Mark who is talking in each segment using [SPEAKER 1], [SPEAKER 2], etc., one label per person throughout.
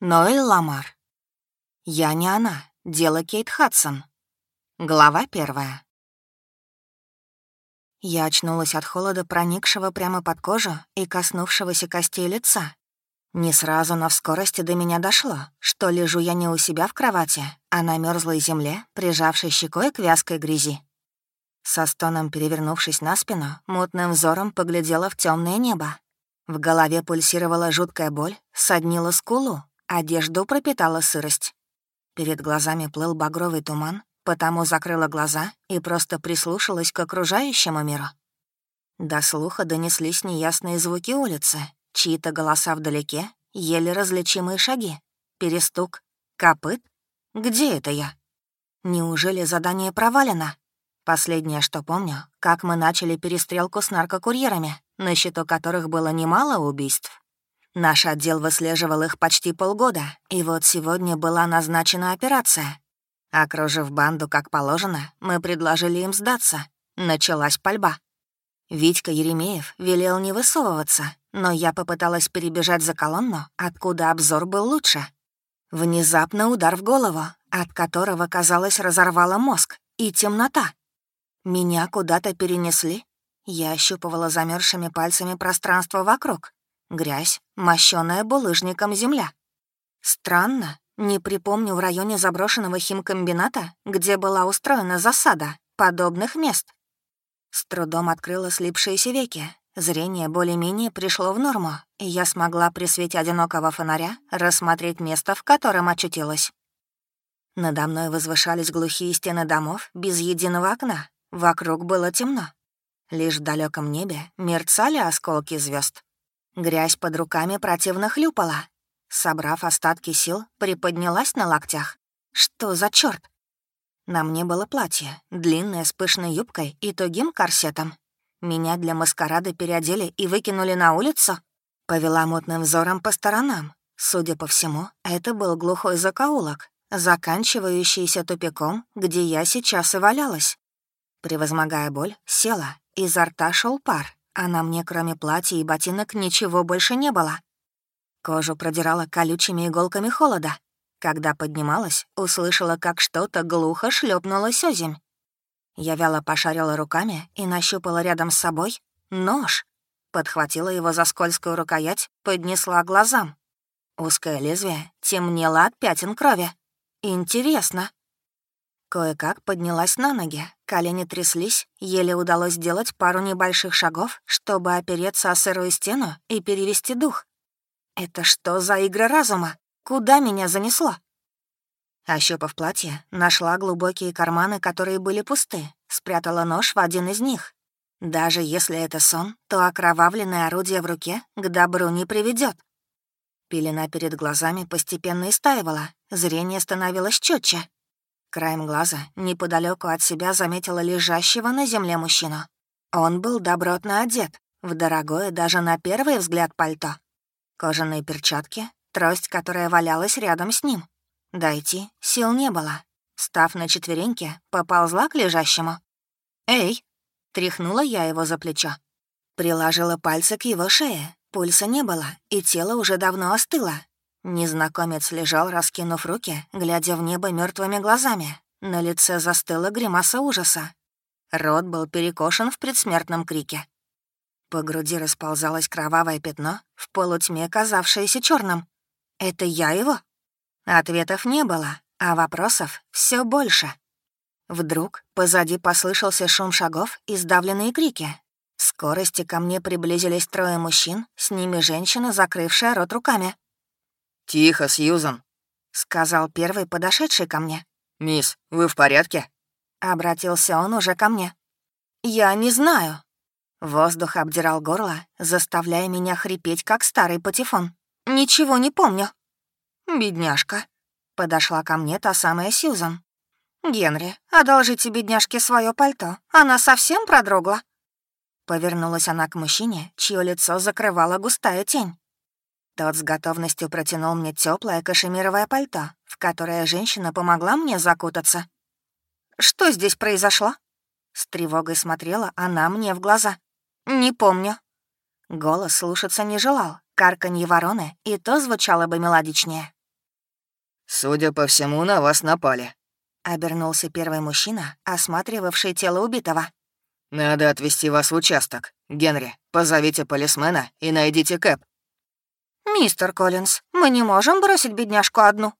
[SPEAKER 1] Ноэль Ламар. «Я не она. Дело Кейт Хадсон». Глава первая. Я очнулась от холода, проникшего прямо под кожу и коснувшегося костей лица. Не сразу, но в скорости до меня дошло, что лежу я не у себя в кровати, а на мерзлой земле, прижавшей щекой к вязкой грязи. Со стоном перевернувшись на спину, мутным взором поглядела в темное небо. В голове пульсировала жуткая боль, соднила скулу, одежду пропитала сырость. Перед глазами плыл багровый туман, потому закрыла глаза и просто прислушалась к окружающему миру. До слуха донеслись неясные звуки улицы, чьи-то голоса вдалеке, еле различимые шаги, перестук, копыт. Где это я? Неужели задание провалено? Последнее, что помню, как мы начали перестрелку с наркокурьерами, на счету которых было немало убийств. Наш отдел выслеживал их почти полгода, и вот сегодня была назначена операция. Окружив банду как положено, мы предложили им сдаться. Началась пальба. Витька Еремеев велел не высовываться, но я попыталась перебежать за колонну, откуда обзор был лучше. Внезапно удар в голову, от которого, казалось, разорвало мозг, и темнота. Меня куда-то перенесли. Я ощупывала замерзшими пальцами пространство вокруг. Грязь, мощёная булыжником земля. Странно, не припомню в районе заброшенного химкомбината, где была устроена засада, подобных мест. С трудом открыла слипшиеся веки. Зрение более-менее пришло в норму, и я смогла при свете одинокого фонаря рассмотреть место, в котором очутилась. Надо мной возвышались глухие стены домов без единого окна, Вокруг было темно. Лишь в далеком небе мерцали осколки звезд. Грязь под руками противно хлюпала. Собрав остатки сил, приподнялась на локтях. Что за черт? На мне было платье, длинное с пышной юбкой и тугим корсетом. Меня для маскарада переодели и выкинули на улицу. Повела мутным взором по сторонам. Судя по всему, это был глухой закоулок, заканчивающийся тупиком, где я сейчас и валялась. Превозмогая боль, села, изо рта шел пар, а на мне, кроме платья и ботинок, ничего больше не было. Кожу продирала колючими иголками холода. Когда поднималась, услышала, как что-то глухо шлепнулось озимь. Я вяло пошарила руками и нащупала рядом с собой нож. Подхватила его за скользкую рукоять, поднесла глазам. Узкое лезвие темнело от пятен крови. Интересно. Кое-как поднялась на ноги, колени тряслись, еле удалось сделать пару небольших шагов, чтобы опереться о сырую стену и перевести дух. Это что за игры разума? Куда меня занесло? Ощупав платье, нашла глубокие карманы, которые были пусты, спрятала нож в один из них. Даже если это сон, то окровавленное орудие в руке к добру не приведет. Пелена перед глазами постепенно истаивала, зрение становилось четче. Краем глаза неподалеку от себя заметила лежащего на земле мужчину. Он был добротно одет, в дорогое даже на первый взгляд пальто. Кожаные перчатки, трость, которая валялась рядом с ним. Дойти сил не было. Став на четвереньки, поползла к лежащему. «Эй!» — тряхнула я его за плечо. Приложила пальцы к его шее, пульса не было, и тело уже давно остыло, Незнакомец лежал, раскинув руки, глядя в небо мертвыми глазами. На лице застыла гримаса ужаса. Рот был перекошен в предсмертном крике. По груди расползалось кровавое пятно, в полутьме казавшееся черным. «Это я его?» Ответов не было, а вопросов все больше. Вдруг позади послышался шум шагов и сдавленные крики. В скорости ко мне приблизились трое мужчин, с ними женщина, закрывшая рот руками.
[SPEAKER 2] «Тихо, Сьюзан», —
[SPEAKER 1] сказал первый подошедший ко мне.
[SPEAKER 2] «Мисс, вы в порядке?»
[SPEAKER 1] Обратился он уже ко мне. «Я не знаю». Воздух обдирал горло, заставляя меня хрипеть, как старый патефон. «Ничего не помню». «Бедняжка», — подошла ко мне та самая Сьюзан. «Генри, одолжите бедняжке свое пальто. Она совсем продрогла». Повернулась она к мужчине, чье лицо закрывала густая тень. Тот с готовностью протянул мне теплое кашемировое пальто, в которое женщина помогла мне закутаться. «Что здесь произошло?» С тревогой смотрела она мне в глаза. «Не помню». Голос слушаться не желал, карканье вороны и то звучало бы мелодичнее.
[SPEAKER 2] «Судя по всему, на вас напали», —
[SPEAKER 1] обернулся первый мужчина, осматривавший тело убитого.
[SPEAKER 2] «Надо отвезти вас в участок. Генри, позовите полисмена и найдите Кэп».
[SPEAKER 1] «Мистер Коллинз, мы не можем бросить бедняжку одну».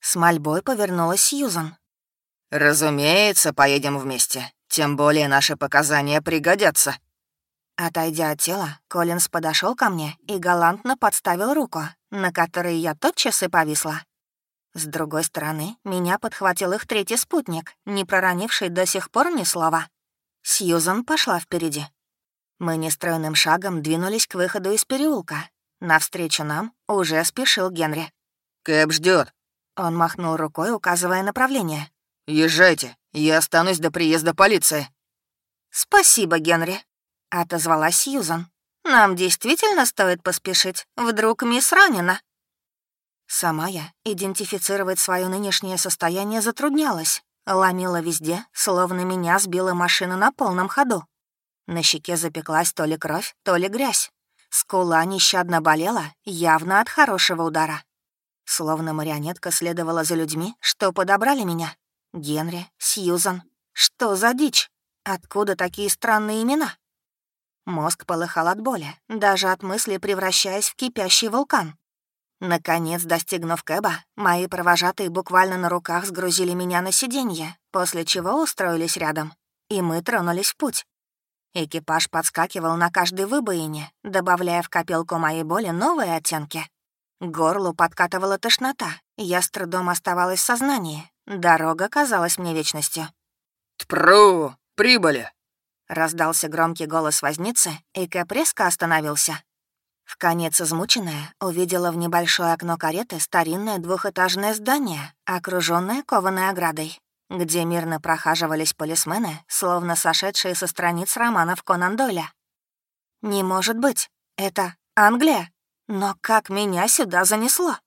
[SPEAKER 1] С мольбой повернулась Сьюзан.
[SPEAKER 2] «Разумеется, поедем вместе. Тем более наши показания пригодятся».
[SPEAKER 1] Отойдя от тела, Коллинз подошел ко мне и галантно подставил руку, на которой я тотчас и повисла. С другой стороны, меня подхватил их третий спутник, не проронивший до сих пор ни слова. Сьюзан пошла впереди. Мы нестройным шагом двинулись к выходу из переулка. Навстречу нам уже спешил Генри.
[SPEAKER 2] «Кэп ждет.
[SPEAKER 1] Он махнул рукой, указывая направление.
[SPEAKER 2] «Езжайте, я останусь до приезда полиции».
[SPEAKER 1] «Спасибо, Генри», — отозвалась Сьюзан. «Нам действительно стоит поспешить. Вдруг мисс ранена?» Сама я идентифицировать свое нынешнее состояние затруднялась. Ломила везде, словно меня сбила машина на полном ходу. На щеке запеклась то ли кровь, то ли грязь. Скула нещадно болела, явно от хорошего удара. Словно марионетка следовала за людьми, что подобрали меня. Генри, Сьюзан. Что за дичь? Откуда такие странные имена? Мозг полыхал от боли, даже от мысли превращаясь в кипящий вулкан. Наконец, достигнув Кэба, мои провожатые буквально на руках сгрузили меня на сиденье, после чего устроились рядом, и мы тронулись в путь. Экипаж подскакивал на каждой выбоине, добавляя в копилку моей боли новые оттенки. Горлу подкатывала тошнота, я с трудом оставалась в сознании. Дорога казалась мне вечностью.
[SPEAKER 2] «Тпру! Прибыли!»
[SPEAKER 1] Раздался громкий голос возницы, и Кэп резко остановился. В конец измученная увидела в небольшое окно кареты старинное двухэтажное здание, окруженное кованой оградой, где мирно прохаживались полисмены, словно сошедшие со страниц романов Конан Дойля. «Не может быть! Это Англия!» Но как меня сюда занесло?